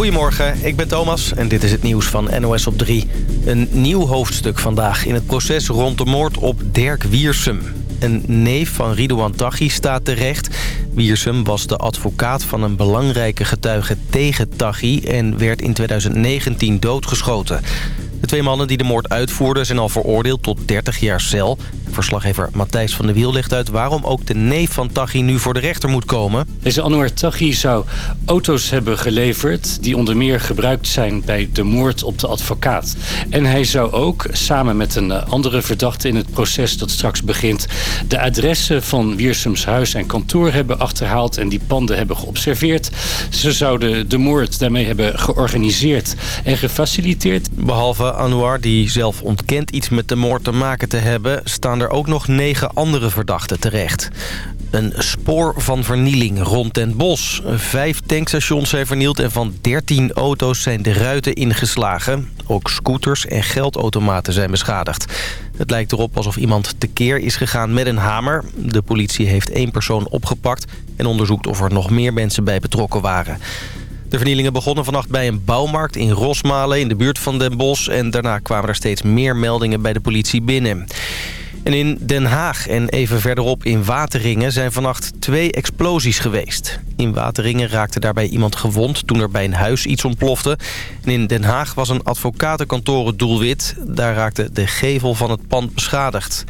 Goedemorgen, ik ben Thomas en dit is het nieuws van NOS op 3. Een nieuw hoofdstuk vandaag in het proces rond de moord op Dirk Wiersum. Een neef van Ridouan Taghi staat terecht. Wiersum was de advocaat van een belangrijke getuige tegen Taghi... en werd in 2019 doodgeschoten. De twee mannen die de moord uitvoerden zijn al veroordeeld tot 30 jaar cel. Verslaggever Matthijs van der Wiel legt uit waarom ook de neef van Taghi nu voor de rechter moet komen. Deze Anwar Taghi zou auto's hebben geleverd die onder meer gebruikt zijn bij de moord op de advocaat. En hij zou ook, samen met een andere verdachte in het proces dat straks begint, de adressen van Wiersums huis en kantoor hebben achterhaald en die panden hebben geobserveerd. Ze zouden de moord daarmee hebben georganiseerd en gefaciliteerd. Behalve Anwar, die zelf ontkent iets met de moord te maken te hebben... staan er ook nog negen andere verdachten terecht. Een spoor van vernieling rond Den Bosch. Vijf tankstations zijn vernield en van 13 auto's zijn de ruiten ingeslagen. Ook scooters en geldautomaten zijn beschadigd. Het lijkt erop alsof iemand tekeer is gegaan met een hamer. De politie heeft één persoon opgepakt... en onderzoekt of er nog meer mensen bij betrokken waren. De vernielingen begonnen vannacht bij een bouwmarkt in Rosmalen... in de buurt van Den Bosch... en daarna kwamen er steeds meer meldingen bij de politie binnen. En in Den Haag en even verderop in Wateringen zijn vannacht twee explosies geweest. In Wateringen raakte daarbij iemand gewond toen er bij een huis iets ontplofte. En in Den Haag was een advocatenkantoor het doelwit. Daar raakte de gevel van het pand beschadigd.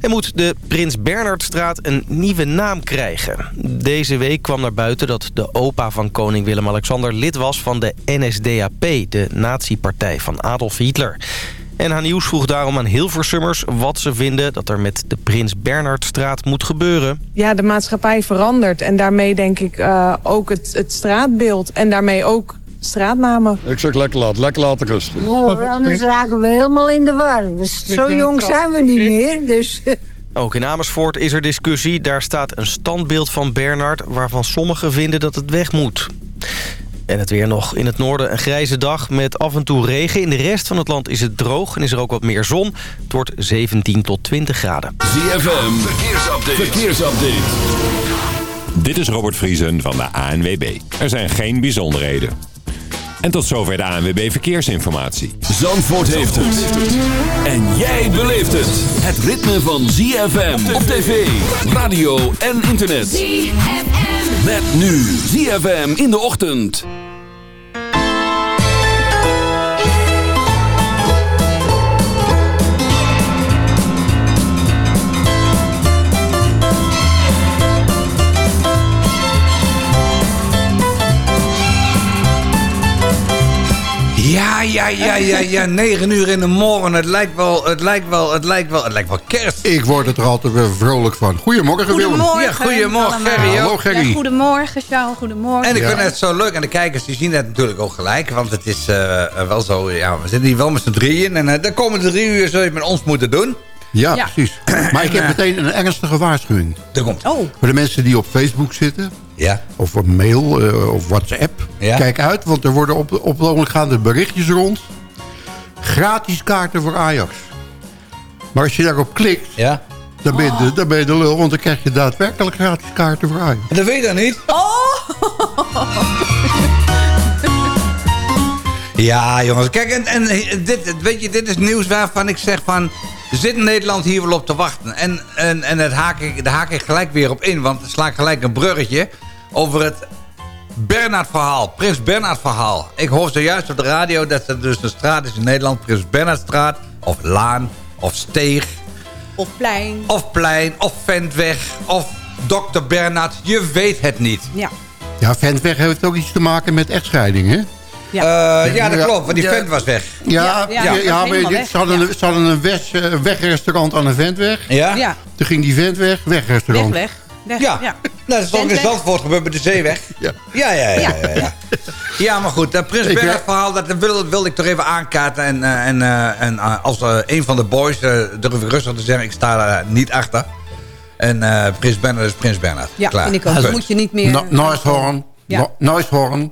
En moet de Prins Bernhardstraat een nieuwe naam krijgen. Deze week kwam naar buiten dat de opa van koning Willem-Alexander lid was van de NSDAP, de nazi-partij van Adolf Hitler. NH Nieuws vroeg daarom aan Hilversummers wat ze vinden dat er met de Prins Bernhardstraat moet gebeuren. Ja, de maatschappij verandert en daarmee denk ik uh, ook het, het straatbeeld en daarmee ook straatnamen. Ik zeg lekker laten, lekker laten rusten. Nou, anders raken we helemaal in de war. Dus zo jong zijn we niet meer, dus... Ook in Amersfoort is er discussie. Daar staat een standbeeld van Bernhard... waarvan sommigen vinden dat het weg moet. En het weer nog in het noorden een grijze dag met af en toe regen. In de rest van het land is het droog en is er ook wat meer zon. Het wordt 17 tot 20 graden. ZFM, verkeersupdate. verkeersupdate. Dit is Robert Vriesen van de ANWB. Er zijn geen bijzonderheden. En tot zover de ANWB Verkeersinformatie. Zandvoort heeft het. En jij beleeft het. Het ritme van ZFM op tv, radio en internet. ZFM. Met nu ZFM in de ochtend. Ja, ja, ja, ja, ja. 9 uur in de morgen. Het lijkt wel, het lijkt wel, het lijkt wel, het lijkt wel kerst. Ik word er altijd weer vrolijk van. Goedemorgen, goedemorgen Willem. Ja, goedemorgen, Gerry. Hallo, Gerry. Ja, goedemorgen, Charles. Goedemorgen. En ik vind het zo leuk. En de kijkers die zien het natuurlijk ook gelijk. Want het is uh, wel zo, ja, we zitten hier wel met z'n drieën. En uh, de komende drie uur zul je met ons moeten doen. Ja, ja. precies. Maar ik heb meteen een ernstige waarschuwing. Er komt. Oh. Voor de mensen die op Facebook zitten. Ja. Of op mail uh, of WhatsApp. Ja. Kijk uit, want er worden op, op het gaan de berichtjes rond. Gratis kaarten voor Ajax. Maar als je daarop klikt, ja. dan, ben je de, dan ben je de lul. Want dan krijg je daadwerkelijk gratis kaarten voor Ajax. Dat weet je dan niet. Oh! ja, jongens. Kijk, en, en dit, weet je, dit is nieuws waarvan ik zeg van... Zit Nederland hier wel op te wachten? En, en, en het haak ik, daar haak ik gelijk weer op in. Want er sla ik gelijk een bruggetje over het Bernhard-verhaal. Prins Bernhard-verhaal. Ik hoor zojuist op de radio dat er dus een straat is in Nederland. Prins Bernhardstraat. Of Laan. Of Steeg. Of Plein. Of Plein. Of Ventweg. Of Dr. Bernhard. Je weet het niet. Ja. Ja, Ventweg heeft ook iets te maken met echtscheiding, hè? Ja, uh, ja dat klopt, want die ja. vent was weg. Ja, ja, ja, ja maar dit, ze hadden, een, ze hadden een weg, uh, wegrestaurant aan een ventweg. Ja? ja. Toen ging die vent weg, wegrestaurant. Weg, weg. Weg ja. ja. Nou, dat is toch in Zandvoort gebeurd met de zeeweg? Ja. Ja, ja, ja. Ja, ja. ja maar goed, dat Prins Bernhard verhaal, dat wilde, wilde ik toch even aankaarten. En, uh, en, uh, en uh, als een van de boys, durf ik rustig te zeggen, ik sta daar niet achter. En Prins Bernhard is Prins Bernhard. Ja, Klaar. vind ik ook. Dat moet je niet meer... No, nice horn. Ja. No, nice horn.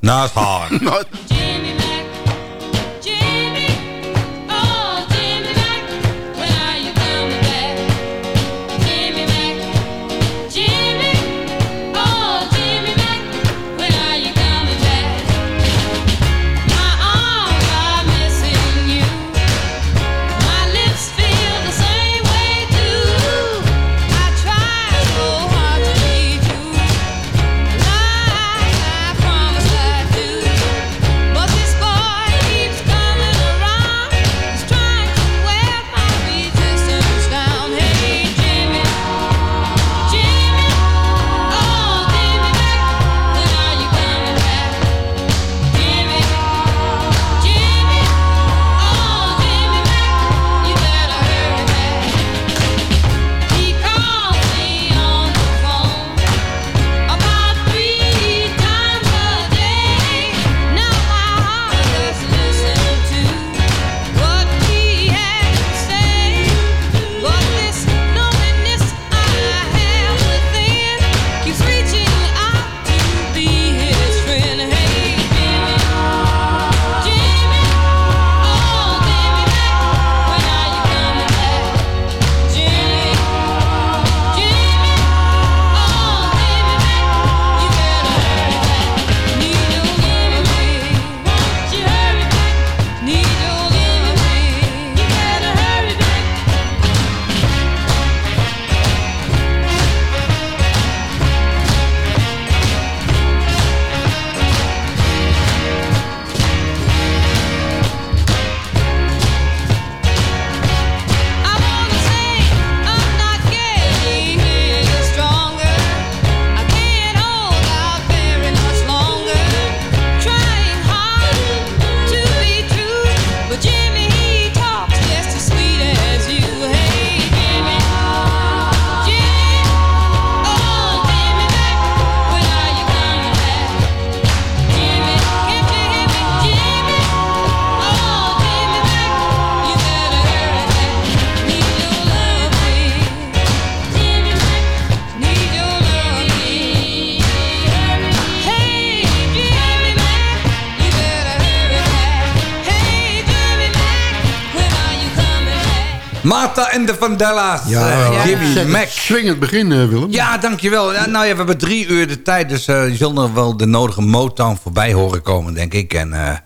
De Vandellas. Ja, eh, Jimmy zet Mac. het swingend begin, eh, Willem. Ja, dankjewel. Ja, nou ja, we hebben drie uur de tijd, dus eh, je zult nog wel de nodige Motown voorbij horen komen, denk ik. En eh,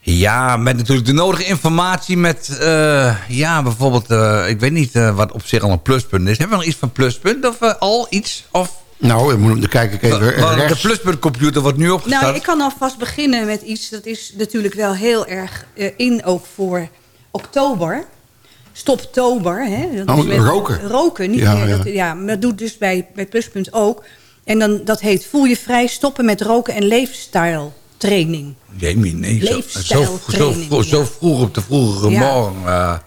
ja, met natuurlijk de nodige informatie met, eh, ja, bijvoorbeeld, eh, ik weet niet eh, wat op zich al een pluspunt is. Hebben we nog iets van pluspunt of al iets? Of, Nou, dan kijk ik even Want de pluspuntcomputer wordt nu opgestart. Nou, ik kan alvast beginnen met iets. Dat is natuurlijk wel heel erg in ook voor oktober. Stoptober. Hè? Dat Oh, met- roken. Roken, niet Ja, meer. ja. Dat, ja, maar dat doet dus bij, bij Pluspunt ook. En dan, dat heet Voel je vrij stoppen met roken en lifestyle training. Jamie, nee, zo, zo, Leefstijl zo, zo vroeg op de vroegere Ja. morgen. eh.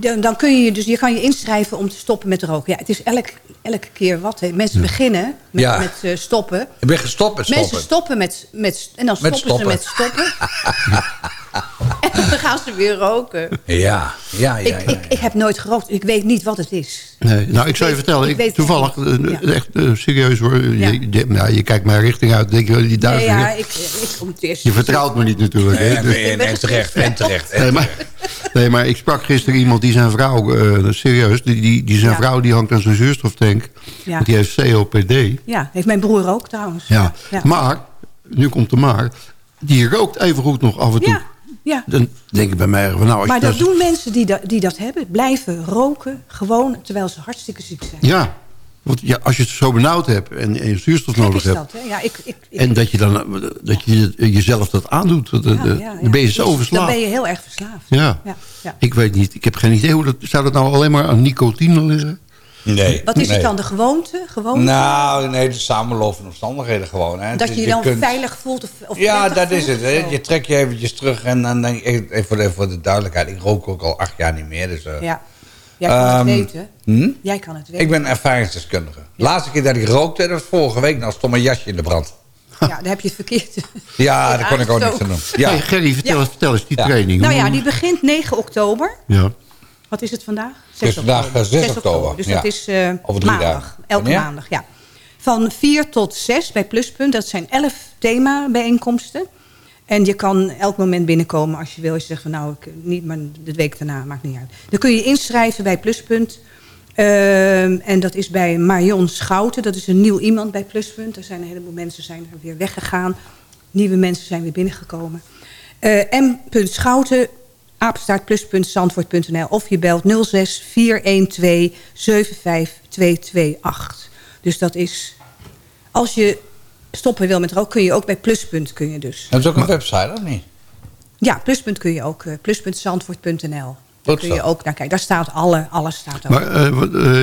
Dan, dan kun je dus je kan je inschrijven om te stoppen met roken. Ja, het is elk, elke keer wat. Hè. Mensen beginnen met, Ja. met eh, stoppen. ik ben gestopt met stoppen. Mensen stoppen met, met en dan Met stoppen, ze met stoppen. en dan gaan ze weer roken. Ja, ja, ja. ja, ik, ik, ik heb nooit gerookt. Ik weet niet wat het is. Nee, nou, ik zal je vertellen. ik Ik, weet het toevallig, echt eh, echt eh, serieus hoor. Ja. Je, je, nou, je kijkt mijn richting uit. Denk je, die Nee, duizenden. ja, ik, ik kom het eerst. Je vertrouwt me niet natuurlijk. Dus- en, en terecht, en terecht. Nee maar, nee, maar ik sprak gisteren iemand die zijn vrouw... eh, serieus, die, die, die zijn Ja. vrouw die hangt aan zijn zuurstoftank. Ja. Want die heeft COPD. Ja, heeft mijn broer ook trouwens. Ja. ja. Maar, nu komt de maar... Die rookt even goed nog af en toe. Ja. Dan denk ik bij mij nou... Als Maar dat doen mensen die, dat die dat hebben. Blijven roken, gewoon, terwijl ze hartstikke ziek zijn. Ja, want ja, als je het zo benauwd hebt en, en je zuurstof nodig hebt... hè? Ja, ik, ik, ik, En dat je dan dat je jezelf dat aandoet. Ja, eh, ja, ja. Dan ben je zo Dus verslaafd. Dan ben je heel erg verslaafd. Ja. Ja, ja. Ik weet niet. Ik heb geen idee hoe dat... Zou dat nou alleen maar aan nicotine liggen? Nee. Wat is nee. het dan, de gewoonte? gewoonte? Nou, nee, de samenloop van omstandigheden gewoon. Hè. dat je je dan kunt- veilig voelt? Of, of Ja, dat is het. Hè. Je trekt je eventjes terug en dan denk ik, even voor de, voor de duidelijkheid, ik rook ook al acht jaar niet meer. Dus, eh, Ja. Jij kan Ehm, het weten. hm? Jij kan het weten. Ik ben ervaringsdeskundige. De laatste keer dat ik rookte, dat was vorige week, nou stond mijn jasje in de brand. Ja, daar heb je het verkeerd. Ja, daar kon ik ook niks aan doen. Ja. Hey, Gerry, vertel, Ja. eens, vertel eens die Ja. training. Nou ja, die begint 9 oktober. Ja. Wat is het vandaag? Het is vandaag, eh, 6 oktober, Dus ja. dat is eh, Over drie maandag. dagen. Elke Wanneer? maandag, ja. Van 4 tot 6 bij Pluspunt. Dat zijn 11 thema-bijeenkomsten. En je kan elk moment binnenkomen als je wil. Als je zegt van nou, ik, niet, maar de week daarna maakt niet uit. Dan kun je inschrijven bij Pluspunt. Ehm, en dat is bij Marion Schouten. Dat is een nieuw iemand bij Pluspunt. Er zijn een heleboel mensen zijn er weer weggegaan. Nieuwe mensen zijn weer binnengekomen. Eh M. Schouten, apenstaartplus.zandvoort.nl of je belt 06 412 75228. Dus dat is... Als je stoppen wil met roken, kun je ook bij Pluspunt kun je dus. Hebben ze ook een website, of niet? Ja, Pluspunt kun je ook. eh, Plus.zandvoort.nl. Daar kun je ook naar kijken. Daar staat alle, alles staat ook. Maar eh,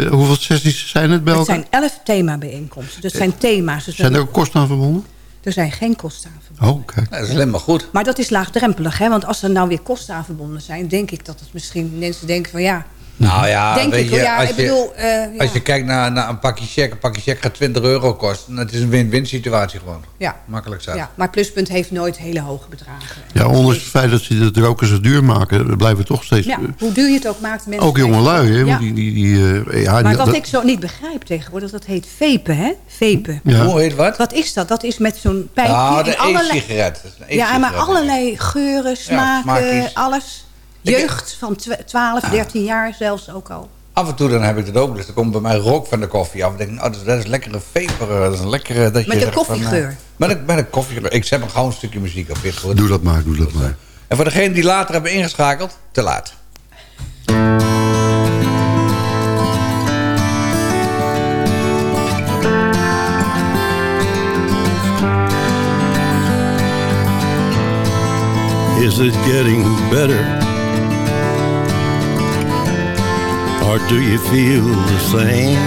eh, hoeveel sessies zijn het bij het elkaar? zijn elf thema-bijeenkomsten. Dat zijn thema's. Dus Zijn er er, ook kosten aan verbonden? Er zijn geen kosten aan verbonden. Oh, kijk. Dat is alleen maar goed. Maar dat is laagdrempelig, hè? Want als er nou weer kosten aan verbonden zijn... denk ik dat het misschien mensen denken van ja... Nou ja, denk weet ik, je, ja, als ik je, bedoel... eh, ja. Als je kijkt naar, naar een pakje check, een pakje check gaat 20 euro kosten. Het is een win-win situatie gewoon. ja. Makkelijk zijn. Ja, maar Pluspunt heeft nooit hele hoge bedragen. Ja, ondanks het feit dat ze het roken zo duur maken... blijven toch steeds... Ja, hoe duur je het ook maakt, mensen... ook jonge lui, hè? Ja. Die, die, die, eh, ja, Maar die- wat dat- ik zo niet begrijp tegenwoordig, dat heet vapen, hè? Vapen. ja. Hoe heet wat? Wat is dat? Dat is met zo'n pijpje Nou, de e-sigaret. Ja, maar allerlei geuren, smaken, alles. Jeugd van tw- 12, 13 jaar zelfs ook al. Af en toe dan heb ik het ook. Dus er komt bij mij rook van de koffie af. Ik denk, oh, dat, is, dat is lekkere vapor. Dat is een lekkere... Dat je Met een zegt van, koffiegeur. eh, met, een, met een koffiegeur. Ik zet hem gewoon een stukje muziek op. Dit. Doe dat maar, doe dat maar. En voor degenen die later hebben ingeschakeld, te laat. Is it getting better? Or do you feel the same?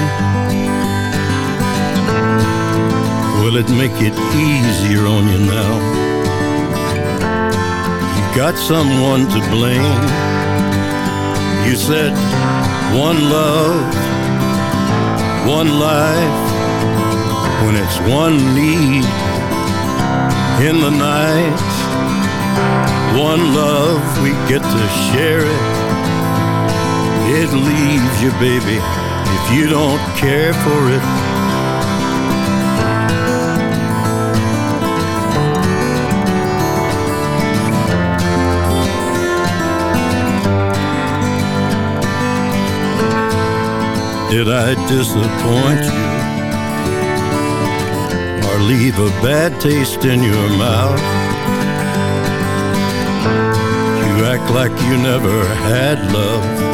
Will it make it easier on you now? You got someone to blame. You said one love, one life, when it's one need in the night. One love, we get to share it. It leaves you, baby, if you don't care for it. Did I disappoint you? Or leave a bad taste in your mouth? You act like you never had love.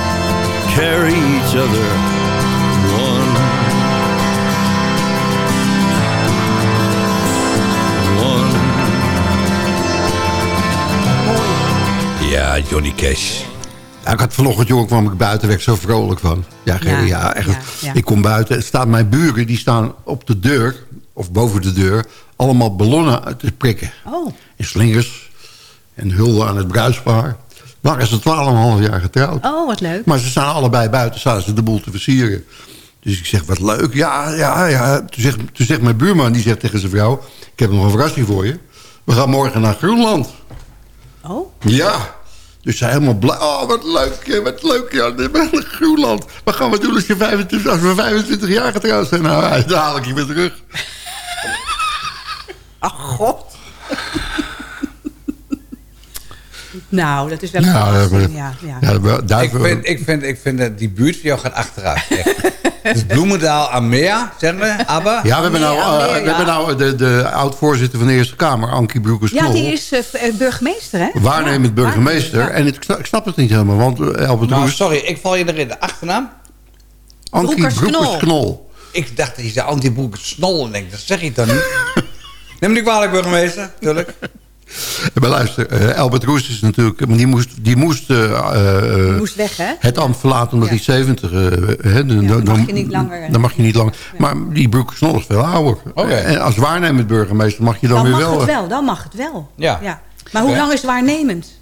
carry each other one. One. Ja, Johnny Cash. Ja, ik had vanochtend, jongen, kwam ik buiten weg zo vrolijk van. Ja, ja, ja echt. ja, ja. Ik kom buiten en staan mijn buren, die staan op de deur, of boven de deur, allemaal ballonnen te prikken. Oh, En slingers en hulde aan het bruispaar. Waren ze 12,5 jaar getrouwd. oh wat leuk. Maar ze staan allebei buiten, staan ze de boel te versieren. Dus ik zeg, wat leuk. Ja, ja, ja. Toen zegt, toen zegt mijn buurman, die zegt tegen zijn vrouw... ik heb nog een verrassing voor je. We gaan morgen naar Groenland. Oh, Ja. Dus zij helemaal blij. Oh, wat leuk, wat leuk. Ja, naar Groenland. Wat gaan we doen als, je 25, als we 25 jaar getrouwd zijn? Nou, dan haal ik je weer terug. ach god. Nou, dat is wel een Ja, verrassing, maar- ja, ja. Ik vind, ik, vind, ik vind dat die buurt van jou gaat achteruit. Echt. Dus Bloemendaal aan Meer, zeggen we, Abba? ja, we hebben nou, eh, we ja. hebben nou de, de oud-voorzitter van de Eerste Kamer, Ankie broekers Ja, die is eh, eh, burgemeester, hè? Waarnemend burgemeester. En ik snap, ik snap het niet helemaal, want Albert Nou, Roes... sorry, ik val je erin. De achternaam? Ankie Broekers-Knol. Broekers-Knol. Ik dacht dat je zei anti-broek snol. En denk, dat zeg je dan niet. Neem me niet kwalijk, burgemeester. Tuurlijk. Maar luister, eh, Albert Roes is natuurlijk... maar Die moest, die moest, eh, eh, moest weg, hè? het ambt verlaten omdat Ja. hij 70... eh, hè, dan, dan mag dan- je niet langer, eh, Dan mag je niet langer. Maar die Broekers-Knol is veel ouder. Oké. En als waarnemend burgemeester mag je dan, Dan weer mag wel... het eh, wel, dan mag het wel. Ja. Maar hoe lang is het waarnemend?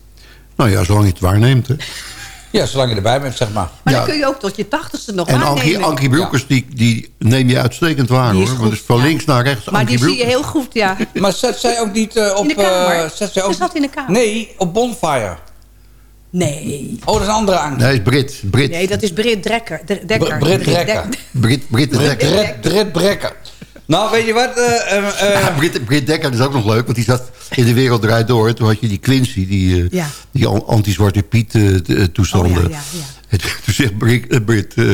Nou ja, zolang je het waarneemt. Hè. Ja, zolang je erbij bent, zeg maar. Maar Ja. dan kun je ook tot je tachtigste nog En Ankie, waarnemen. Ankie Broekers, die, die neem je uitstekend waar. Hoor. goed, Want dus van ja. links naar rechts maar Ankie die zie je heel goed, ja. Maar zet zij ook niet eh, op... In de kamer? eh, zet zij ook... Ze zat in de kamer. Nee, op Bonfire. Nee. Oh, dat is een andere Ankie. Nee, is Brit. Brit. Nee, dat is Brit Drekker. Dre- Dekker. Br- Brit Drekker. Brit, Brit Dekker. Nou, weet je wat? eh, eh, eh, Ja, Brit, Brit Dekker is ook nog leuk, want die zat in de wereld draait door. Toen had je die Quincy, die, eh, Ja. die an- anti-Zwarte Piet toestanden. Oh, ja, ja, ja. En Toen zegt Brit, eh, Brit eh,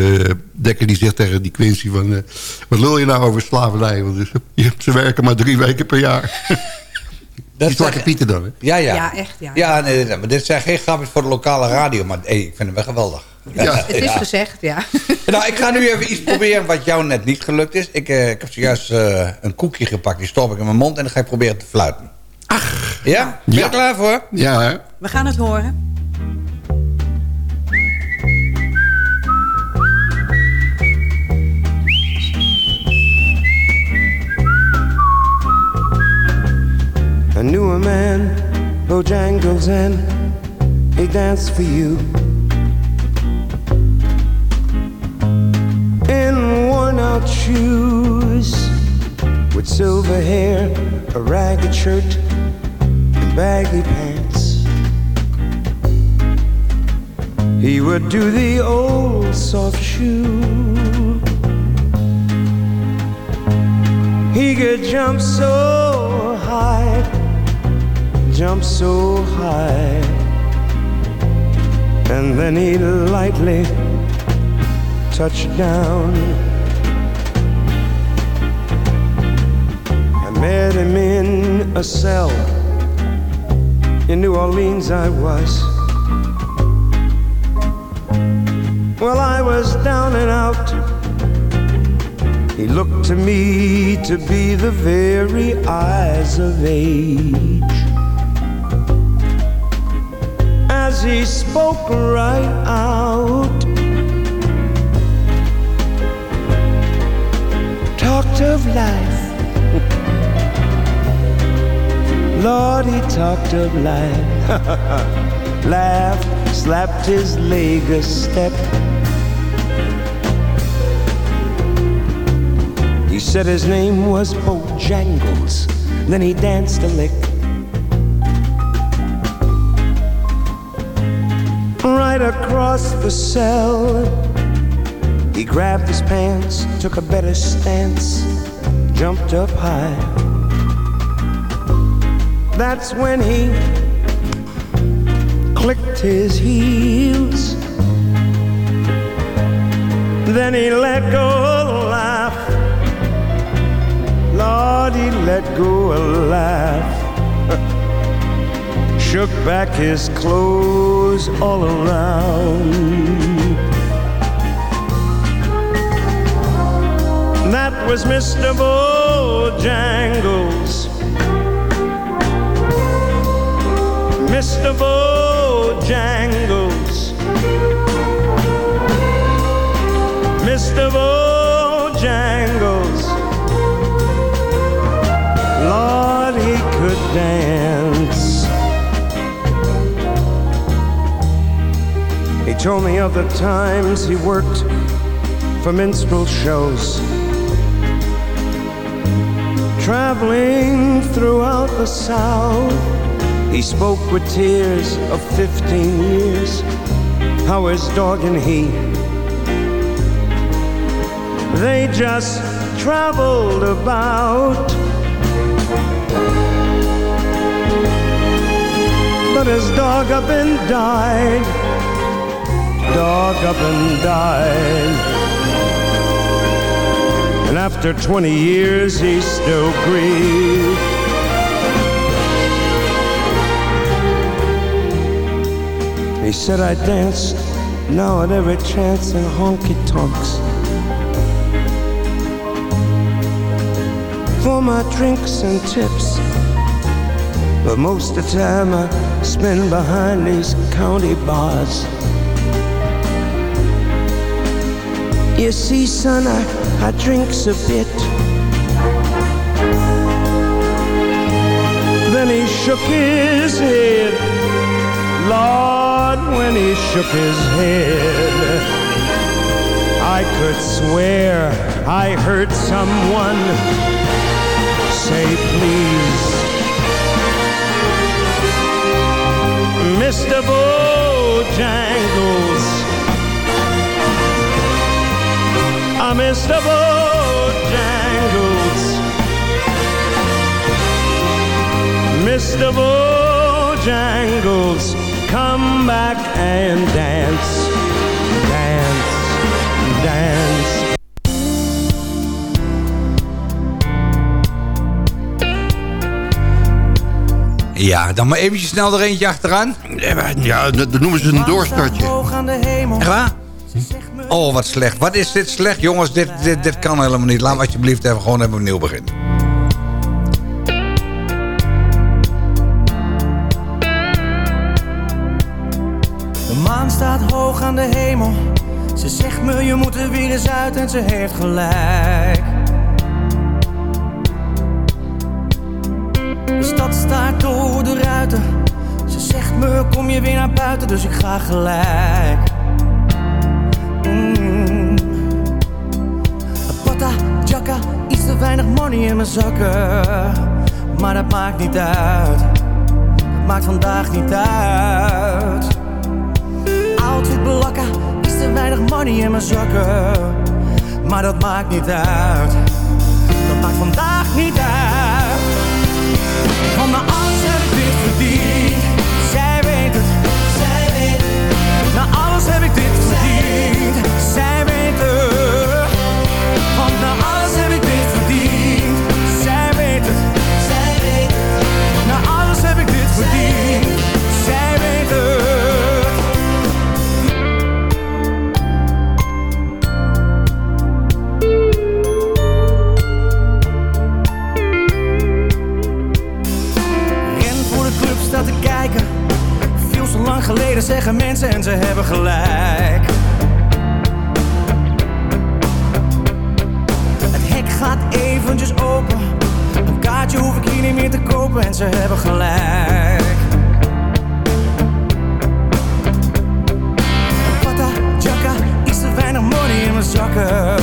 Dekker, die zegt tegen die Quincy van... eh, wat lul je nou over slavernij? Want dus, je, ze werken maar drie weken per jaar. dat die Zwarte Pieten dan, hè? Ja, ja. Ja, echt, ja. Ja, nee, nee, nee, maar dit zijn geen grapjes voor de lokale radio. Maar hey, ik vind hem wel geweldig. Ja. Het is gezegd, ja. Nou, ik ga nu even iets proberen wat jou net niet gelukt is. Ik, eh, ik heb zojuist eh, een koekje gepakt, die stop ik in mijn mond... en dan ga ik proberen te fluiten. Ach. Ja? Ben je er klaar voor? Ja, hè? We gaan het horen. I knew a man, Bojangles, and he danced for you. Shoes, with silver hair, a ragged shirt, and baggy pants. He would do the old soft shoe. He could jump so high, jump so high, and then he'd lightly touch down. Met him in a cell in New Orleans. I was. Well, I was down and out. He looked to me to be the very eyes of age. As he spoke right out, talked of life. Laughed, slapped his leg a step. He said his name was Bojangles. Then he danced a lick. Right across the cell, he grabbed his pants, took a better stance, jumped up high. That's when he clicked his heels. Then he let go a laugh. Lord, he let go a laugh. Shook back his clothes all around. That was Mr. Bojangles. Mr. Bojangles. Mr. Bojangles. Lord, he could dance. He told me of the times he worked for minstrel shows. Traveling throughout the South, he spoke with tears of 15 years. How his dog and he, they just traveled about. But his dog up and died, dog up and died. And after 20 years, he still grieved. He said I danced now at every chance in honky tonks. For my drinks and tips. But most of the time I spend behind these county bars. You see, son, I, I drinks a bit. Then he shook his head. Lord, when he shook his head, I could swear I heard someone say, please. Mr. Bojangles. Ah, Mr. Bojangles. Mr. Bojangles, come back and dance, dance, dance. Ja, dan maar eventjes snel er eentje achteraan. Ja, dat noemen ze een doorstartje. Echt waar? Oh, wat slecht. Wat is dit slecht, jongens? Dit, dit, dit kan helemaal niet. We alsjeblieft even gewoon even opnieuw beginnen. Aan de hemel. Ze zegt me je moet er weer eens uit en ze heeft gelijk. De stad staat door de ruiten. Ze zegt me kom je weer naar buiten, dus ik ga gelijk. Mm. Jacka, iets te weinig money in mijn zakken. Maar dat maakt niet uit. Maakt vandaag niet uit. Iets te weinig money in mijn zakken. Maar dat maakt niet uit. Dat maakt vandaag niet uit. Van mijn alles heb ik dit verdiend. Zij weet het. Zij weet het. Na alles heb ik dit verdiend. Zij weet het. Geleden zeggen mensen en ze hebben gelijk. Het hek gaat eventjes open. Een kaartje hoef ik hier niet meer te kopen en ze hebben gelijk. Pata, jacka, iets te weinig money in mijn zakken.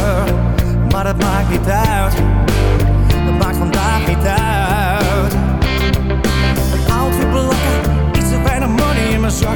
Maar dat maakt niet uit. Dat maakt vandaag niet uit.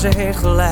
Ze heeft gelijk.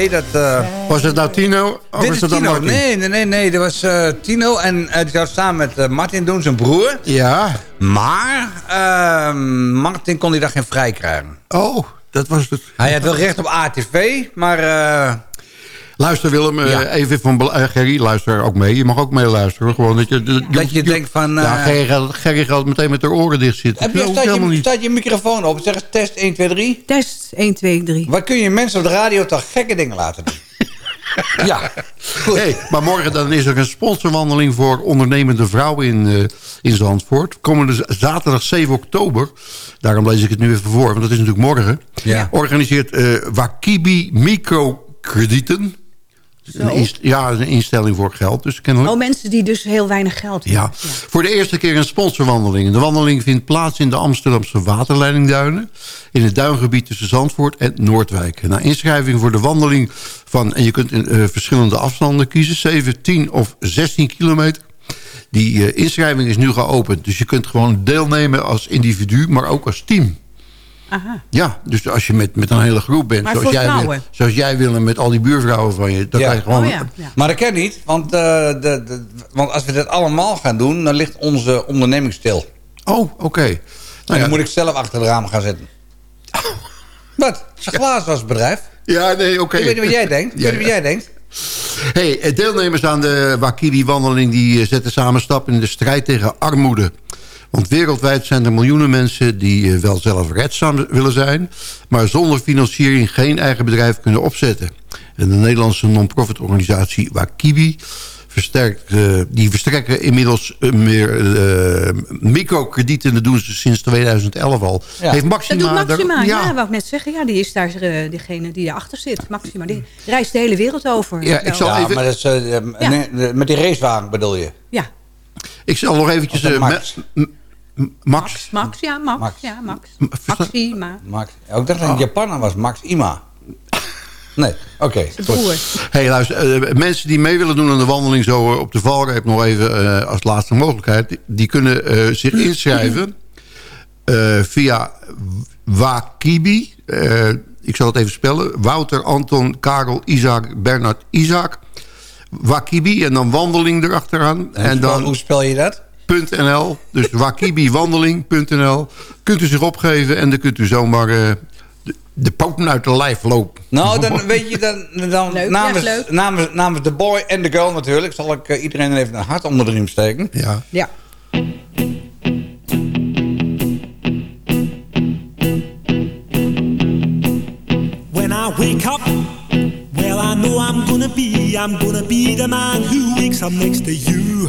Nee, dat... eh, Was het nou Tino? Of Dit is het Tino. Nee, nee, nee, nee. Dat was eh, Tino. En eh, die zou samen met Martin doen, zijn broer. Ja. Maar eh, Martin kon die dag geen vrij krijgen. Oh, dat was het. Hij had wel recht op ATV, maar... Luister Willem, eh, Ja. even van eh, Gerry, luister ook mee. Je mag ook meeluisteren. Gewoon dat je, dat, Dat je denkt van, Ja, eh, Gerry gaat, Gerry gaat meteen met haar oren dicht zitten. heb je, staat, je, niet. staat je microfoon op? Zeg eens test 1, 2, 3. Test 1, 2, 3. Waar kun je mensen op de radio toch gekke dingen laten doen? ja, goed. Hey, maar morgen dan is er een sponsorwandeling voor ondernemende vrouwen in, eh, in Zandvoort. Komende zaterdag 7 oktober, daarom lees ik het nu even voor, want dat is natuurlijk morgen. Ja. Organiseert eh, Wakibi Microkredieten. Een ja, een instelling voor geld, dus kennelijk. Oh, mensen die dus heel weinig geld hebben. Ja, voor de eerste keer een sponsorwandeling. De wandeling vindt plaats in de Amsterdamse waterleidingduinen... in het duingebied tussen Zandvoort en Noordwijk. Na inschrijving voor de wandeling van... en je kunt eh, verschillende afstanden kiezen... 7, 10 of 16 kilometer. Die eh, inschrijving is nu geopend. Dus je kunt gewoon deelnemen als individu, maar ook als team. Aha. Ja, dus als je met, met een hele groep bent... Maar zoals jij, wil, zoals jij wil en met al die buurvrouwen van je... dan Ja. kan je gewoon... Oh ja, ja. Maar dat kan niet, want, eh, de, de, want als we dit allemaal gaan doen... dan ligt onze onderneming stil. Oh, oké. en Nou ja, dan moet ik zelf achter het raam gaan zitten. Wat? Een glazenwasbedrijf? ja, nee, oké. Ik weet niet wat jij denkt. Ik Ja, weet niet wat ja. jij denkt. Hey, eh, deelnemers aan de Wakili-wandeling... die eh, zetten samen stappen in de strijd tegen armoede. Want wereldwijd zijn er miljoenen mensen... die eh, wel zelfredzaam willen zijn... maar zonder financiering geen eigen bedrijf kunnen opzetten. En de Nederlandse non-profit organisatie Wakibi... Versterkt, eh, die verstrekken inmiddels eh, meer eh, microkredieten. Dat doen ze sinds 2011 al. Ja. Heeft Dat Maxima... doet daar- Maxima, ja. wou ik net zeggen. Ja, die is daar eh, degene die erachter zit. Maxima, die reist de hele wereld over. Ja, ik zal Ja, even- maar dat is, Ja. nee, de- met die racewagen bedoel je? Ja, Ik zal nog eventjes... Max? Max? Max, ja, Max. Max. Ja, Max. Maxima. Max. Dacht dat het een Japaner was, Max Ima. Nee, oké. Broer. Hey, luister, eh, mensen die mee willen doen aan de wandeling zo eh, op de Valreep nog even eh, als laatste mogelijkheid. Die, die kunnen eh, zich inschrijven eh, via Wakibi. Eh, ik zal het even spellen. Wouter, Anton, Karel, Isaac, Bernard, Isaac. Wakibi en dan wandeling erachteraan. En, En dan hoe spel je dat? .nl. Dus wakibiwandeling.nl. Kunt u zich opgeven en dan kunt u zomaar eh, de, de poten uit de lijf lopen. Nou, dan weet je, dan, dan Leuk, namens, echt leuk. namens, namens de boy en de girl natuurlijk... zal ik eh, iedereen even een hart onder de riem steken. Ja. Ja. When I wake up, well, I know I'm gonna be, I'm gonna be the man who wakes up next to you.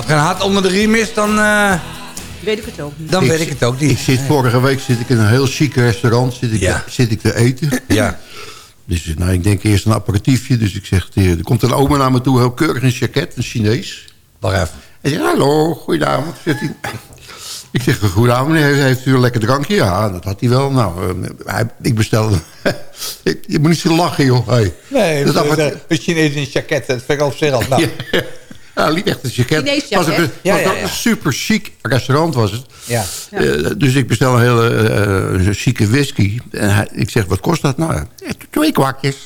geen hart onder de riem is, dan, eh, Weet ik het ook niet. dan weet ik het ook niet. Ik zit vorige week zit ik in een heel chic restaurant zit ik, Ja. zit ik te eten. Ja. Dus nou, ik denk eerst een aperitiefje. Dus ik zeg, eh, er komt een oma naar me toe, heel keurig in een jacket, een Chinees. Wacht even. Hij zegt, hallo, goedenavond. Zegt hij. Ik zeg, goedenavond, meneer, heeft u een lekker drankje? Ja, dat had hij wel. Nou, eh, hij, ik bestelde... Ik- je moet niet zo lachen, joh. Hey. Nee, Dat dat is is apart- een Chinees in een jacket. Dat Nou, Ja, liep echt een jacket. Chinees was ook een, Ja, was ja, ook ja. een super chic restaurant was het. ja. Eh, dus ik bestel een hele eh, eh, chique whisky. En hij, ik zeg, wat kost dat nou? Ja, twee kwartjes.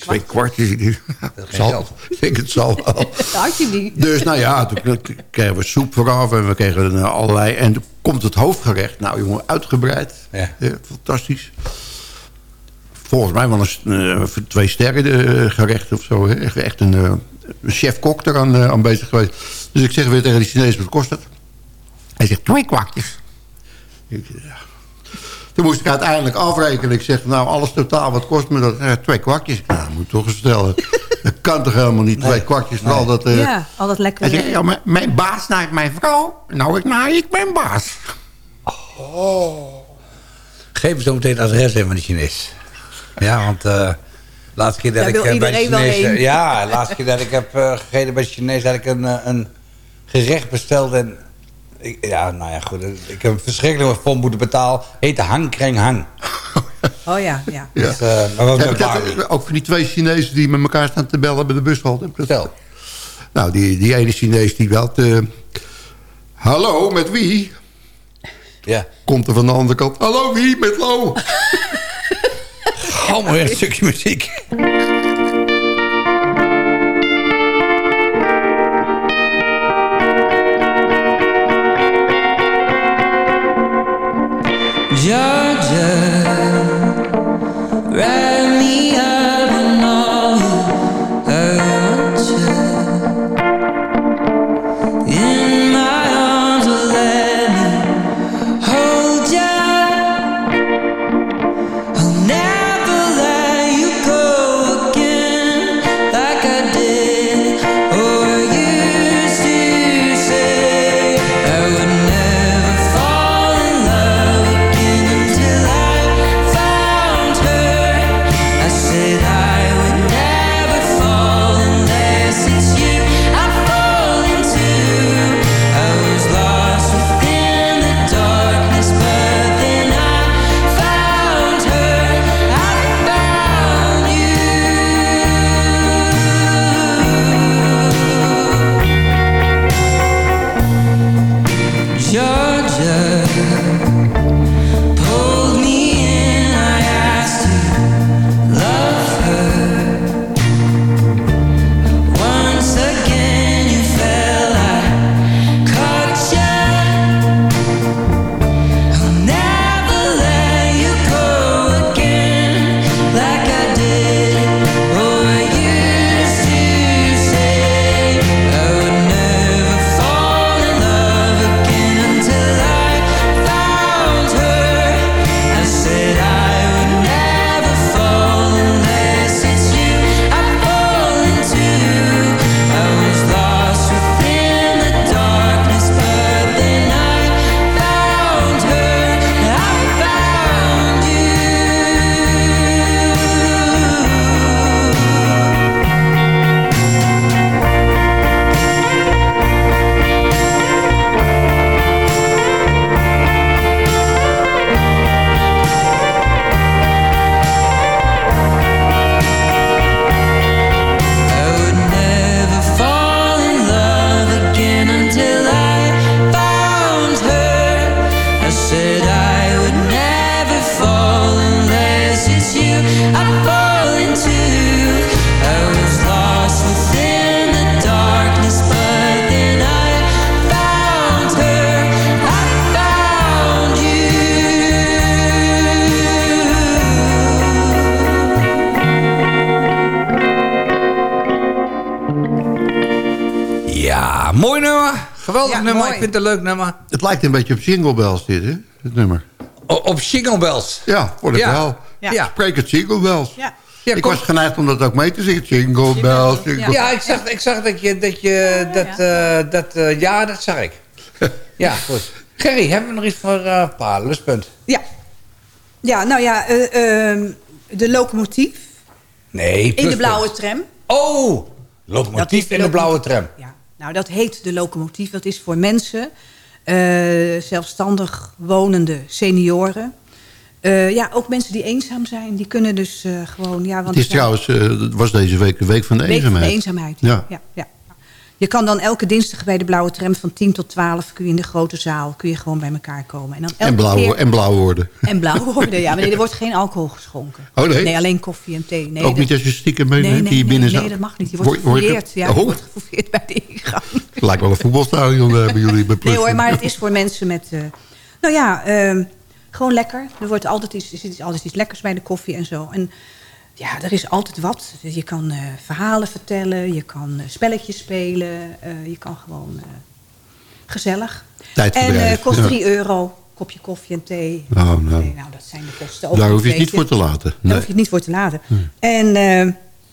Twee kwartjes. Ik denk, geen zal, ik denk, het zal wel. Dat had je niet. Dus nou ja, toen kregen we soep vooraf en we kregen eh, allerlei... En toen komt het hoofdgerecht. Nou jongen, uitgebreid. Ja. Ja, fantastisch. Volgens mij wel een, eh, twee sterren eh, gerecht of zo. Hè. Echt- eh, een chef-kok eraan eh, aan bezig geweest. Dus ik zeg weer tegen die Chinees, wat kost dat? Hij zegt, twee kwakjes. Ik, ja. Toen moest ik uiteindelijk afrekenen. Ik zeg, nou, alles totaal, wat kost me dat? Ja, twee kwakjes. Nou, dat moet ik toch eens vertellen. dat kan toch helemaal niet, twee kwakjes. voor al dat, eh, ja, al dat lekker. hij zegt, ja, mijn, mijn baas naait mijn vrouw. Nou, ik naai ik mijn baas. Geef me zo meteen het adres in van die Chinees. Ja, want eh laatste keer dat ik eh, bij wel Chinees... ja, laatste keer dat ik heb eh, gegeten bij Chinees... had ik een, eh, een gerecht besteld en... Ik, ja, nou ja, goed. Ik heb een verschrikkelijk voor moeten betalen. Heette Hang Kreng Hang. Oh ja, ja. Ja. Dus, Heb dat, Barbie. eh, ook van die twee Chinezen die met elkaar staan te bellen bij de bushalte. Heb ik dat- Vertel. Nou, die, die ene Chinees die belt... eh, Hallo, met wie? Ja. Komt er van de andere kant. Hallo, wie? Met Lo. Gauw maar een stukje muziek. Nummer. mooi. Ik vind het een leuk nummer. Het lijkt een beetje op Jingle Bells dit, hè? Het nummer. O- op Single Bells. Ja, voor de Ja. verhaal. Ja. Ja. Spreek het Jingle Bells. Ja. ik was geneigd om dat ook mee te zingen. Jingle bells, jingle... Ja, ik zag, ik zag dat je... Dat, je, dat, eh, dat, eh, ja, dat zag ik. ja, goed. Gerry, hebben we nog iets voor eh Pa? Lustpunt. Ja. Ja, nou ja, eh, ehm, de locomotief Nee, in de blauwe tram. Oh, locomotief in de blauwe tram. Nou dat heet de locomotief. Dat is voor mensen, eh, zelfstandig wonende senioren. Eh, ja, ook mensen die eenzaam zijn, die kunnen dus eh, gewoon... Ja, want Het is trouwens, het was deze week de week van de Week van de eenzaamheid. eenzaamheid. Ja. Ja, ja. Je kan dan elke dinsdag bij de blauwe tram van 10 tot 12... kun je in de grote zaal kun je gewoon bij elkaar komen. En, dan elke En blauw, keer- en blauw worden. en blauw worden, ja. Maar nee, er wordt geen alcohol geschonken. Oh, nee? Nee, alleen koffie en thee. Nee, ook dat- niet als je stiekem nee, meeneemt nee, die je binnen nee, dat mag niet. Je wordt gefouilleerd. Ja, je Oh, wordt gefouilleerd bij de ingang. lijkt wel een voetbalstadion eh, bij jullie. Bij Nee hoor, maar het is voor mensen met... eh, nou ja, ehm, gewoon lekker. Er, wordt altijd iets, er zit altijd iets lekkers bij de koffie en zo. En ja, er is altijd wat. Dus je kan eh, verhalen vertellen, je kan eh, spelletjes spelen. eh, je kan gewoon gezellig. En kost ja. 3 euro, kopje koffie en thee. Nou, nou. Nee, nou, dat zijn de kosten. Daar hoef je het niet voor te laten. Daar Nee. hoef je het niet voor te laten. En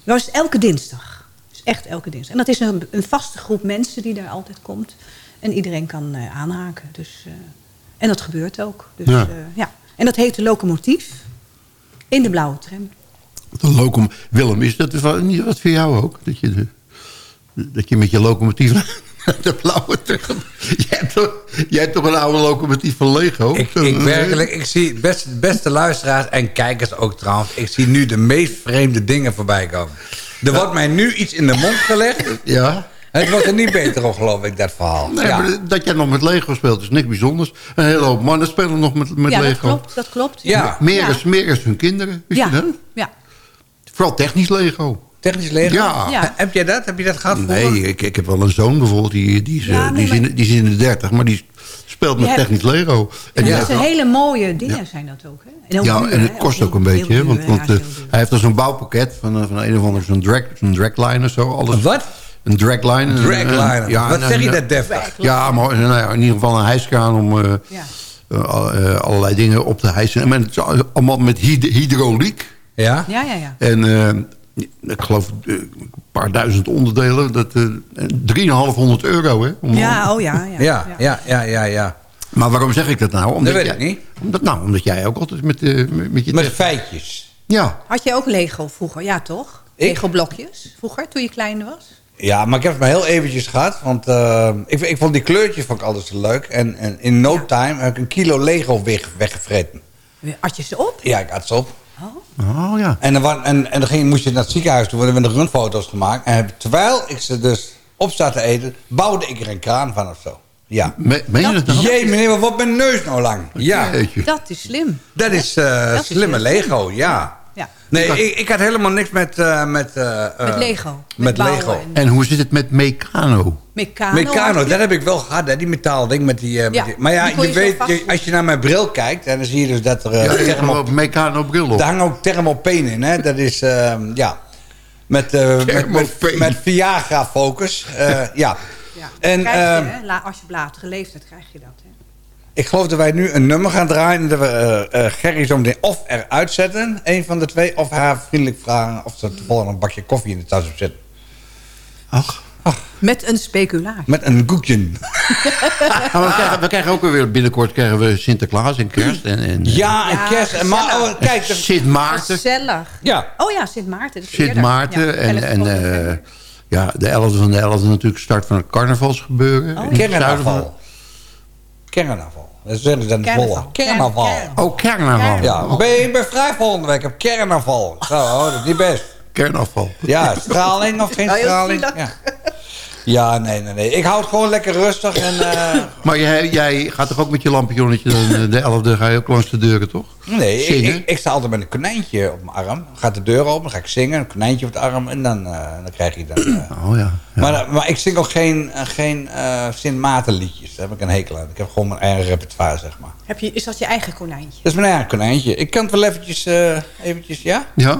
dat is elke dinsdag. Dus echt elke dinsdag. En dat is een, een vaste groep mensen die daar altijd komt. En iedereen kan aanhaken. Dus, en dat gebeurt ook. Dus, ja. En dat heet de locomotief. In de blauwe tram. De locom Willem, is dat wel- niet wat voor jou ook? Dat je, de, dat je met je locomotief naar de blauwe terug... Jij hebt, toch, jij hebt toch een oude locomotief van Lego? Ik, ik werkelijk, ik zie beste, beste luisteraars en kijkers ook trouwens. Ik zie nu de meest vreemde dingen voorbij komen. Er wordt mij nu iets in de mond gelegd. Ja? Het wordt er niet beter op, geloof ik, dat verhaal. Nee, ja. maar dat jij nog met Lego speelt is niks bijzonders. Een hele hoop mannen spelen nog met, met ja, dat Lego. klopt. Dat klopt. Ja. Meer, Ja. Is, meer is hun kinderen, wist Ja. je dat? Ja. Vooral technisch Lego. Technisch Lego? Ja. Ja. Heb jij dat? Heb je dat gehad vroeger? Nee, ik, ik heb wel een zoon bijvoorbeeld, die, die, is, Ja, eh, nee, die, is in, die is in de dertig, maar die speelt met technisch Lego. En die Ja, heeft dat zijn hele mooie dingen zijn dat ook. Hè? En ook ja, duur, en het hè? kost ook een heel beetje, hè, duur, want, want eh, hij heeft al zo'n bouwpakket van, eh, van een of ander, zo'n drag, zo'n dragline of zo. Alles. Wat? Een dragline. een- ja, Wat zeg je dat deftig? Ja, maar nou ja, in ieder geval een hijskraan om eh, eh, eh, allerlei dingen op te hijsen. En het is allemaal met hyd- hydrauliek. Ja? Ja, ja, ja. En eh, ik geloof eh, een paar duizend onderdelen. Dat, eh 3,500 euro, hè? Om- Ja, oh ja. ja, Ja, ja, ja, ja, ja. Maar waarom zeg ik dat nou? Omdat weet jij, ik niet. Omdat, nou, omdat jij ook altijd met, eh, met, met je... Met feitjes. ja, Had je ook Lego vroeger? Ja, toch? Ik? Lego blokjes vroeger, toen je klein was? Ja, maar ik heb het maar heel eventjes gehad. Want eh, ik, ik vond die kleurtjes vond ik altijd zo leuk. En, en in no time heb ik een kilo Lego weg, weggevreten. Had je ze op? Ja, ik had ze op. oh ja. En dan, en, en dan ging, moest je naar het ziekenhuis toe. worden de rundfoto's gemaakt. En terwijl ik ze dus op zat te eten... bouwde ik er een kraan van of zo. Ja. Me, meen je dat nou? Jee, meneer, wat wordt mijn neus nou lang? Ja. Dat is slim. dat is eh, Dat slimme Lego, ja. Ja. Nee, ik, ik had helemaal niks met... eh, met, eh, Met eh, Lego. Met, Met bouwen Lego. en En hoe zit het met Meccano? Meccano. Meccano, dat heb ik wel gehad, hè, die metaalding met die... eh, met Ja, die- maar ja, die je weet, je- als je naar mijn bril kijkt... en dan zie je dus dat er... Ja, hebt thermo- wel Meccano bril op. Daar hangt ook thermopeen in, hè. Dat is, ehm, ja... Met, eh, met, met, met Viagra-focus. eh, ja. Ja. En, Krijg je, ehm, hè? Als je op latere leeftijd krijg je dat. Ik geloof dat wij nu een nummer gaan draaien... en dat we eh, eh, Gerry zo meteen of eruit zetten... een van de twee... of haar vriendelijk vragen... of ze toevallig een bakje koffie in de tas op zetten. Ach. Met een speculatie. Met een koekje. Maar we, krijgen, we krijgen ook weer binnenkort krijgen we Sinterklaas en kerst. En, en Ja, en Ja, kerst. En maar, gezellig. oh, kijk, de- Sint Maarten. Gezellig. ja. Oh ja, Sint Maarten. Sint. Maarten. Ja, en 11 en eh, ja, de 11e van de 11e natuurlijk start van het carnavalsgebeuren. Oh, in het zuiden van- Carnaval. Dat zeggen ze in Carnaval. Zwolle. Carnaval. Oh, carnaval. Ja, ben je ben vrij volgende week op carnaval. Zo, oh, dat is niet best. Carnaval. Ja, straling of geen heel straling? Ja. Ja, nee, nee, nee. Ik hou het gewoon lekker rustig. En, eh, Maar jij, jij gaat toch ook met je lampionnetje eh, de 11e ga je ook langs de deuren, toch? nee, ik, ik, ik sta altijd met een konijntje op mijn arm. Gaat de deur open, dan ga ik zingen. Een konijntje op de arm en dan, eh, dan krijg je dan... eh. Oh ja. ja. Maar, maar ik zing ook geen, geen eh Sint Maarten liedjes. Daar heb ik een hekel aan. Ik heb gewoon mijn eigen repertoire, zeg maar. Heb je, is dat je eigen konijntje? Dat is mijn eigen konijntje. Ik kan het wel eventjes, eh, eventjes ja? ja?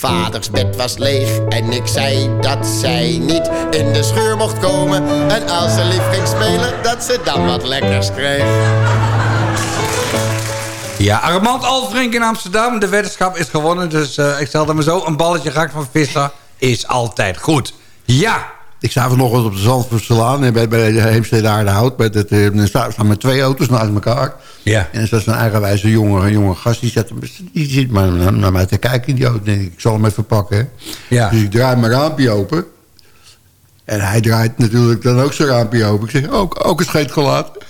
Vaders bed was leeg en ik zei dat zij niet in de schuur mocht komen. En als ze lief ging spelen, dat ze dan wat lekkers kreeg. Ja, Armand Alfrink in Amsterdam. De weddenschap is gewonnen, dus eh, ik stelde me zo. Een balletje gehakt van Visser is altijd goed. Ja, Ik sta vanochtend op de Zandvoortselaan en bij, bij de Heemstede Aardehout. Bij dat, eh, er staan staan met twee auto's naast elkaar. Ja. En er staat zo'n eigenwijze jonge, een jonge gast. Die, zet, die zit maar naar, naar mij te kijken in die auto. denk ik, ik zal hem even pakken. Ja. Dus ik draai mijn raampje open. En hij draait natuurlijk dan ook zijn raampje open. Ik zeg, ook, ook een scheet gelaten.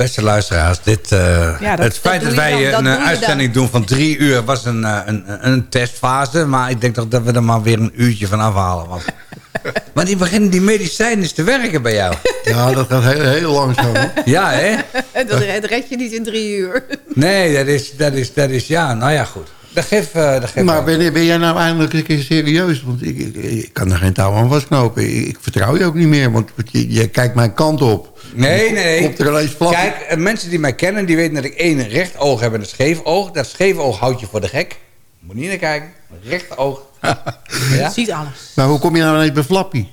Beste luisteraars, dit, eh, Ja, dat- het feit dat wij dan- een dat eh, uitzending doen van drie uur was een, eh, een, een testfase. Maar ik denk toch dat we er maar weer een uurtje van afhalen. Want, maar die beginnen die medicijnen te werken bij jou. Ja, dat gaat heel, heel langzaam. hoor. Ja, hè? dat red, red je niet in drie uur. Nee, dat is, dat is, dat is ja, nou ja, goed. Dat geeft, eh, dat geeft Maar ben, ben jij nou eindelijk een keer serieus? Want ik, ik, ik kan er geen touw aan vastknopen. Ik, ik vertrouw je ook niet meer, want je, je kijkt mijn kant op. Nee, nee. Komt er ineens vlak. Kijk, eh, mensen die mij kennen, die weten dat ik één recht oog heb en een scheef oog. Dat scheef oog houdt je voor de gek. Moet niet naar kijken. Recht oog. ja? Ziet alles. Maar hoe kom je nou ineens bij Flappy?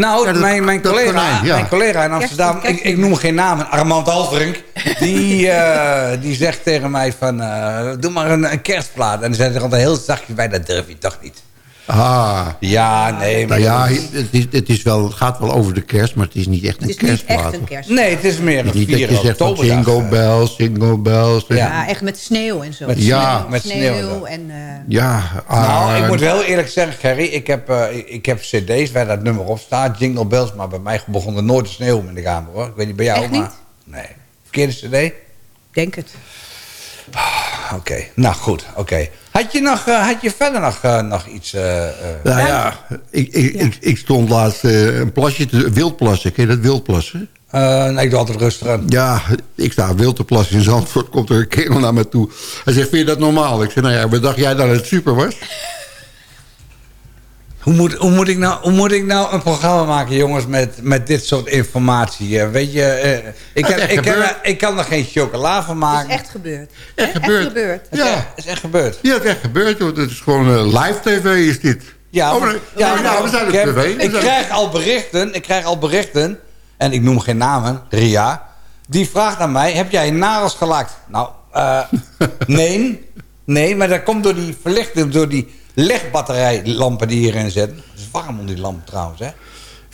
Nou, Ja, dat- mijn, mijn, collega, konijn, ja. mijn collega in Amsterdam, Kerst- ik, ik noem geen namen, Armand Alverink, die, eh, die zegt tegen mij van, eh, doe maar een, een kerstplaat. En dan zei er altijd heel zachtjes bij, dat durf je toch niet. Ah, Ja, nee. Maar nou ja, het, is, het, is wel, het gaat wel over de kerst, maar het is niet echt een Het is niet kerstplaat. echt een kerst. Nee, het is meer Het een is niet dat je 4 zegt van oktoberdag. jingle bells, jingle bells. Ja. Ja, echt met sneeuw en zo. Met Ja. sneeuw, met sneeuw en eh, Ja, Nou, ah, ik moet wel eerlijk zeggen, Gerry, ik heb, eh, ik- heb cd's waar dat nummer op staat, Jingle Bells, maar bij mij begon er nooit te sneeuwen in de kamer hoor. Ik weet niet bij jou, Echt maar... niet? Nee. Verkeerde cd? denk het. Oké, nou goed, oké. Had je nog, eh, had je verder nog, eh, nog iets... eh, eh, nou ja, ik, ik, ik, ik stond laatst eh, een plasje te wildplassen. Ken je dat wildplassen? Eh, nee, ik doe altijd rustig aan. Ja, ik sta wild te plassen in Zandvoort. Komt er een kerel naar me toe. Hij zegt, vind je dat normaal? Ik zeg, nou ja, wat dacht jij dat het super was? Hoe moet, hoe, moet ik nou, hoe moet ik nou een programma maken, jongens, met, met dit soort informatie? Eh, weet je, eh, ik, is kan, echt ik, kan, er- ik kan er geen chocola van Het maken. is echt gebeurd. Echt Echt gebeurd. gebeurd. Ja, Het is echt gebeurd. ja, het is echt gebeurd. joh. Het is gewoon eh, live tv is dit. Ja, Oh, nee. ja, Ja, nou, we zijn op tv. We ik zijn- krijg al berichten, ik krijg al berichten, en ik noem geen namen, Ria. Die vraagt aan mij, heb jij nagels gelakt? Nou, eh, nee. Nee, maar dat komt door die verlichting, door die legbatterijlampen die hierin zitten. Het is warm onder die lamp trouwens, hè.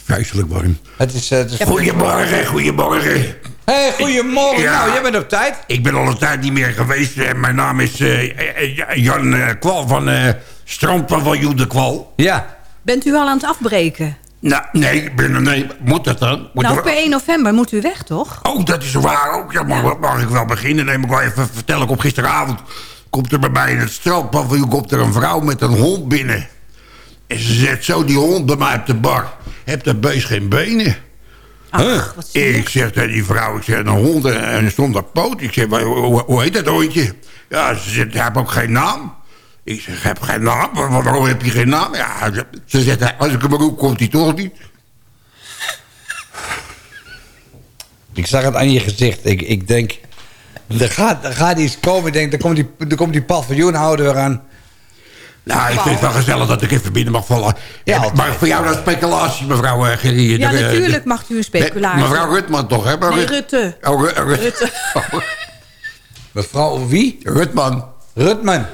Vreselijk warm. Het is, eh, het is Goedemorgen, goedemorgen. Hey, goedemorgen. Ja. Nou, jij bent op tijd. Ik ben al een tijd niet meer geweest. Eh, Mijn naam is eh, Jan Kwal van eh Strandpaviljoen de Kwal. Ja. Bent u al aan het afbreken? Nou, nee, ik ben, nee, moet dat dan? Moet nou, er- per 1 november moet u weg, toch? Oh, dat is waar ook. Ja, mag, mag ik wel beginnen? Nee, maar ik wil even vertellen. Ik op gisteravond komt er bij mij in het strandpaviljoen komt er een vrouw met een hond binnen. En ze zet zo die hond bij mij op de bar. Heb dat beest geen benen? Ach, wat Ik zeg tegen die vrouw, ik zeg, een hond en een zonder poot. Ik zeg, "Wa- hoe, hoe heet dat hondje? Ja, ze zegt, hij heeft ook geen naam. Ik zeg, heb geen naam? Wa- Waarom heb je geen naam? Ja, ze- ze zegt, als ik hem roep, komt hij toch niet. Ik zag het aan je gezicht. Ik, ik denk, er gaat, er gaat iets komen. Ik denk, er komt die, er komt die paviljoenhouder aan. Nou, ik vind het wel gezellig dat ik even binnen mag vallen. Ja, Eh, maar voor jou dat speculatie, mevrouw uh, Gerrie. Ja, De- de- natuurlijk mag u een speculatie. Mevrouw Rutman toch, hè? Nee, Rutte. Oh, Ru- Rut- Rutte. Mevrouw wie? Rutman. Rutman.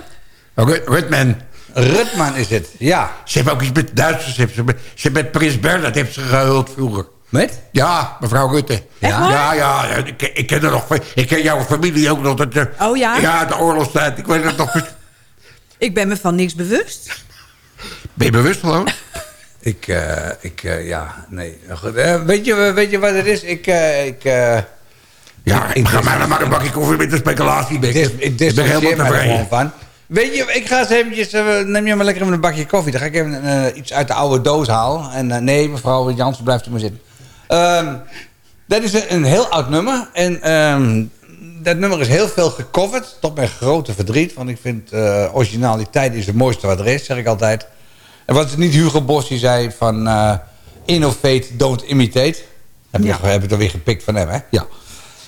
Rut- Rutman. Rutman is het, ja. Ze heeft ook iets met Duitsers. Ze heeft, ze, ze heeft met Prins Bernhard heeft ze gehuld vroeger. Met? Ja, mevrouw Rutte. Ja, ja, ja, ik, ik ken er nog. Ik ken jouw familie ook nog. Dat, eh, Oh ja? Ja, de oorlogstijd. Ik weet het nog. Ik ben me van niks bewust. Ben je bewust gewoon? Ik, eh, ik eh, ja, nee. Goed, weet, je, weet je wat het is? Ik, eh, ik, eh, Ja, ik ga mij dan maar een bakje koffie met de speculatie. Ik, ik, dis- ik ik ben helemaal er tevreden. van. Weet je, ik ga eens eventjes... neem je maar lekker even een bakje koffie. Dan ga ik even iets uit de oude doos halen. En nee, mevrouw Jansen, blijft u maar zitten. Ehm, dat is een, een heel oud nummer. En ehm, dat nummer is heel veel gecoverd. Tot mijn grote verdriet. Want ik vind eh, originaliteit is het mooiste wat er is, zeg ik altijd. En was het niet Hugo Boss die zei van... eh, innovate, don't imitate. Heb, je, heb ik er weer gepikt van hem, hè? Ja.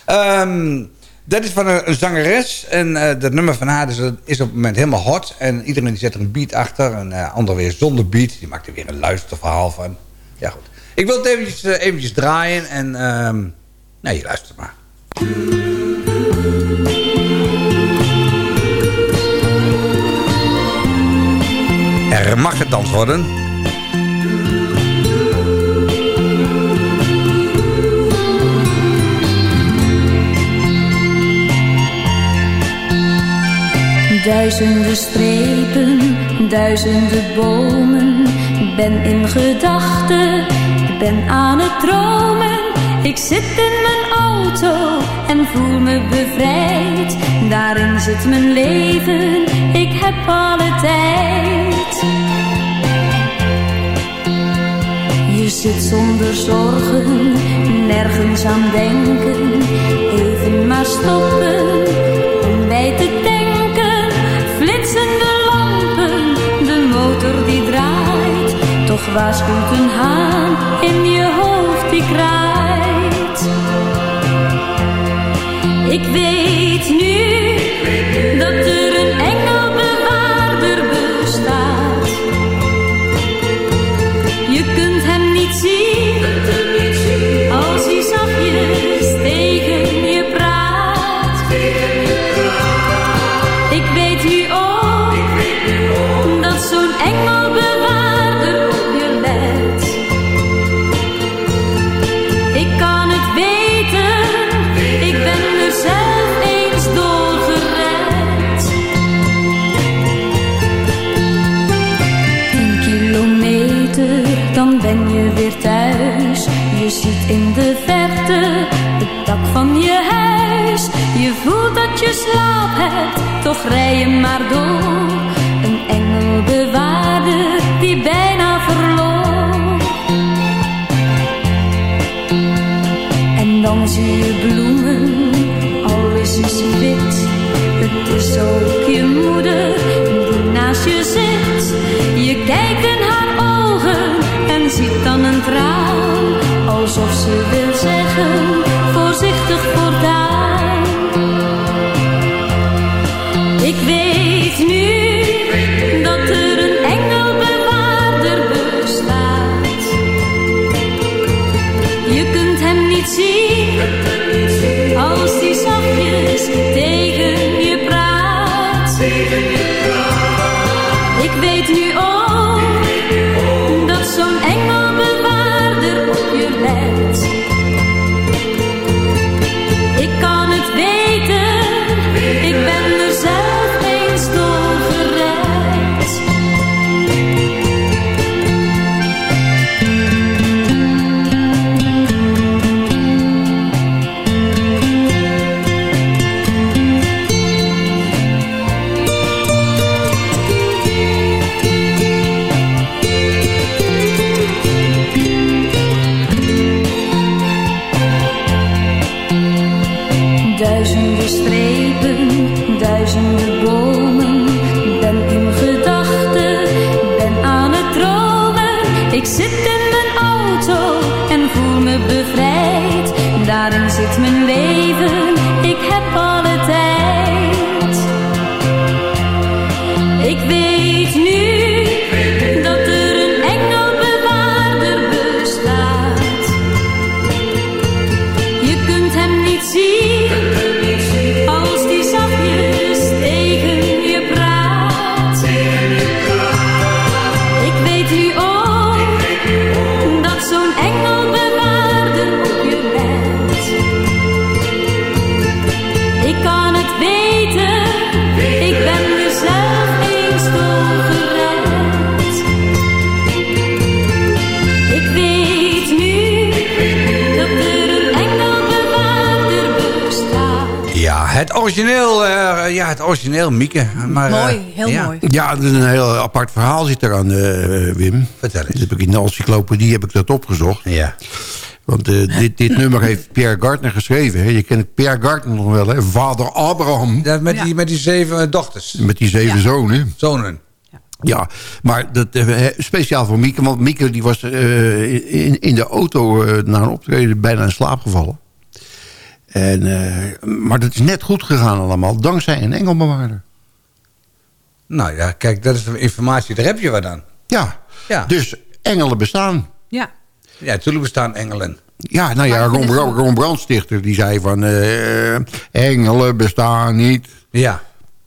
Ehm, dat is van een, een zangeres. En eh, dat nummer van haar is, is op het moment helemaal hot. En iedereen die zet er een beat achter. En eh ander weer zonder beat. Die maakt er weer een luisterverhaal van. Ja, goed. Ik wil het eventjes, eh, eventjes draaien. En ehm nee, luister maar. Er mag gedanst worden. Duizenden strepen, duizenden bomen. Ben in gedachten, ben aan het dromen. Ik zit in mijn auto en voel me bevrijd. Daarin zit mijn leven, ik heb alle tijd. Je zit zonder zorgen, nergens aan denken. Even maar stoppen Toch waarschuwt een haan in je hoofd die kraait. Ik weet nu dat er van je huis. Je voelt dat je slaap hebt, toch rij je maar door. Een engelbewaarder die bijna verloor. En Je Mieke. Maar, eh, Mooi, heel ja. mooi. Ja, dat is een heel apart verhaal zit eraan, eh Wim. Vertel eens. Dat heb ik in de encyclopedie heb ik dat opgezocht. Ja. Want eh, dit, dit nummer heeft Pierre Gardner geschreven. Hè. Je kent Pierre Gardner nog wel, hè? Vader Abraham. Ja, met, die, met die zeven eh, dochters. Met die zeven zonen. Zonen. Ja, maar dat, eh, speciaal voor Mieke. Want Mieke die was eh, in, in de auto eh, na een optreden bijna in slaap gevallen. En, eh, maar dat is net goed gegaan allemaal. Dankzij een engelbewaarder. Nou ja, kijk, dat is de informatie. Daar heb je wat aan. Ja, Ja. dus engelen bestaan. Ja. Ja, natuurlijk bestaan engelen. Ja, nou ja, Ron, Ron, Ron Brandstichter die zei van... eh, engelen bestaan niet. Ja.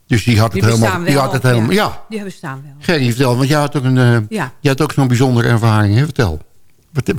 Dus die had Die het helemaal... bestaan Die wel. had het helemaal ja. Die bestaan wel. Gerry, vertel, want jij had ook, een, eh, Ja. jij had ook zo'n bijzondere ervaring, hè? Vertel.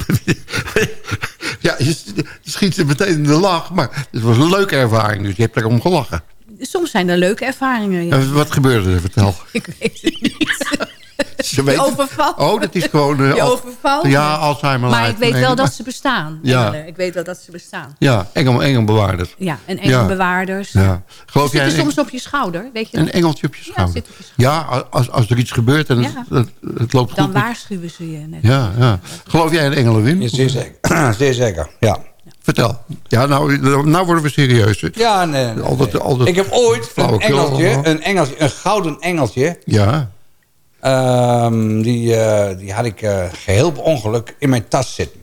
Ja, je schiet ze meteen in de lach, maar het was een leuke ervaring, dus je hebt erom gelachen. Soms zijn er leuke ervaringen. Ja. Wat gebeurde er? Vertel. Ik weet het niet. Ze weet- overvalt Oh, dat is gewoon... eh, Je al- overvalt me. Ja, Alzheimer Maar ik weet wel dat ze bestaan. Ja. Ik weet wel dat ze bestaan. Ja, engel, engelbewaarders. Ja, en engelbewaarders. Ja. Geloof Ze jij zitten een, soms op je schouder, weet je een engeltje op je schouder? je Ja, als, als er iets gebeurt en Ja. het, het, het loopt Dan goed. met- waarschuwen ze je net. Ja, ja. Geloof jij in engelen, Wim? Ja, zeer zeker. zeer zeker, ja. Vertel. Ja, nou, nou worden we serieus. hè. Ja, nee. nee, Altijd, nee. altijd Ik heb ooit een engeltje, een engeltje, een gouden engeltje. Ja. Ehm, die, eh, die had ik eh, geheel per ongeluk in mijn tas zitten.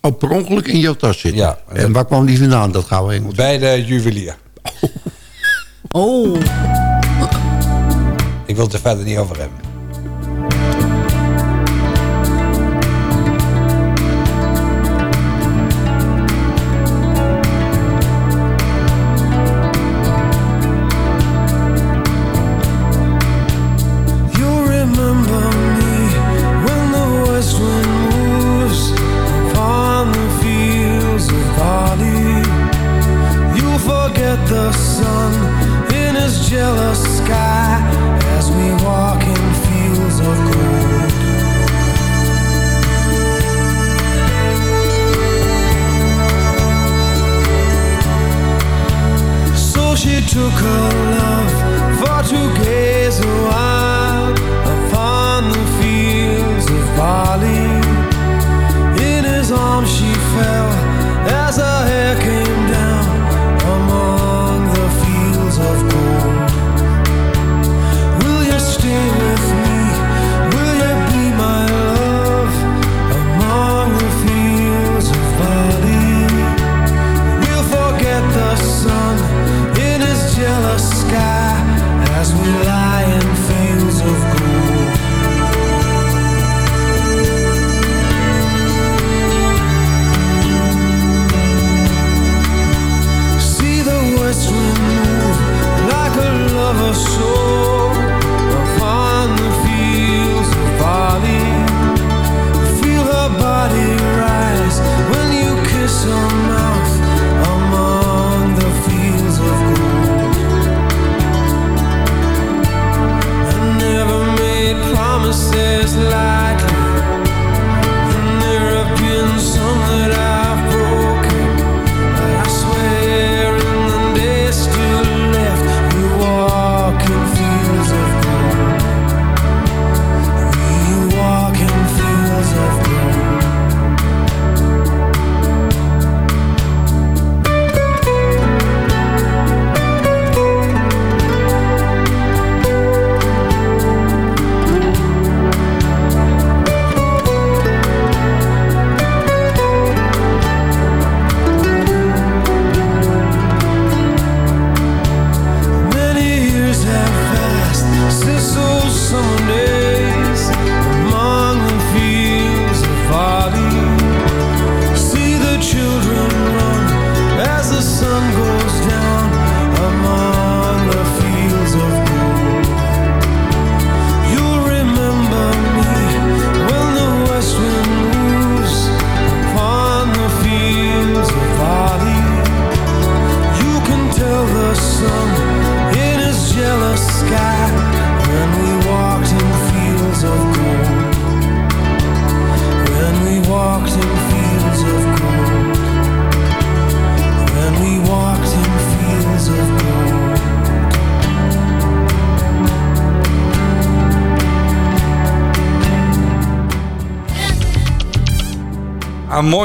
Oh, per ongeluk in jouw tas zitten? Ja. En waar kwam die vandaan, dat gouden engeltje? Bij de juwelier. Oh. Ik wil het er verder niet over hebben.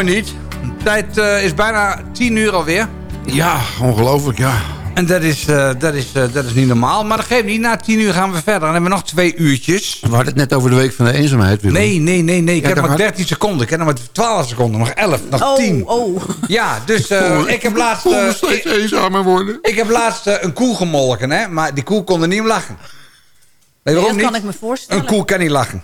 Mooi niet. De tijd eh, is bijna tien uur alweer. Ja, ongelooflijk, ja. En dat is, eh, dat, is, eh, dat is niet normaal. Maar dat geeft niet. Na tien uur gaan we verder. Dan hebben we nog twee uurtjes. We hadden het net over de week van de eenzaamheid, Willem. Nee, nee, nee, nee. Ik Ja, heb maar had- 13 seconden. Ik heb nog maar 12 seconden. Nog 11, nog Oh, 10. oh. Ja, dus eh, ik heb laatst... eh, steeds ik, eenzamer worden. ik heb laatst een koe gemolken, hè. Maar die koe kon er niet om lachen. Weet je waarom dat niet? kan ik me voorstellen. Een koe kan niet lachen.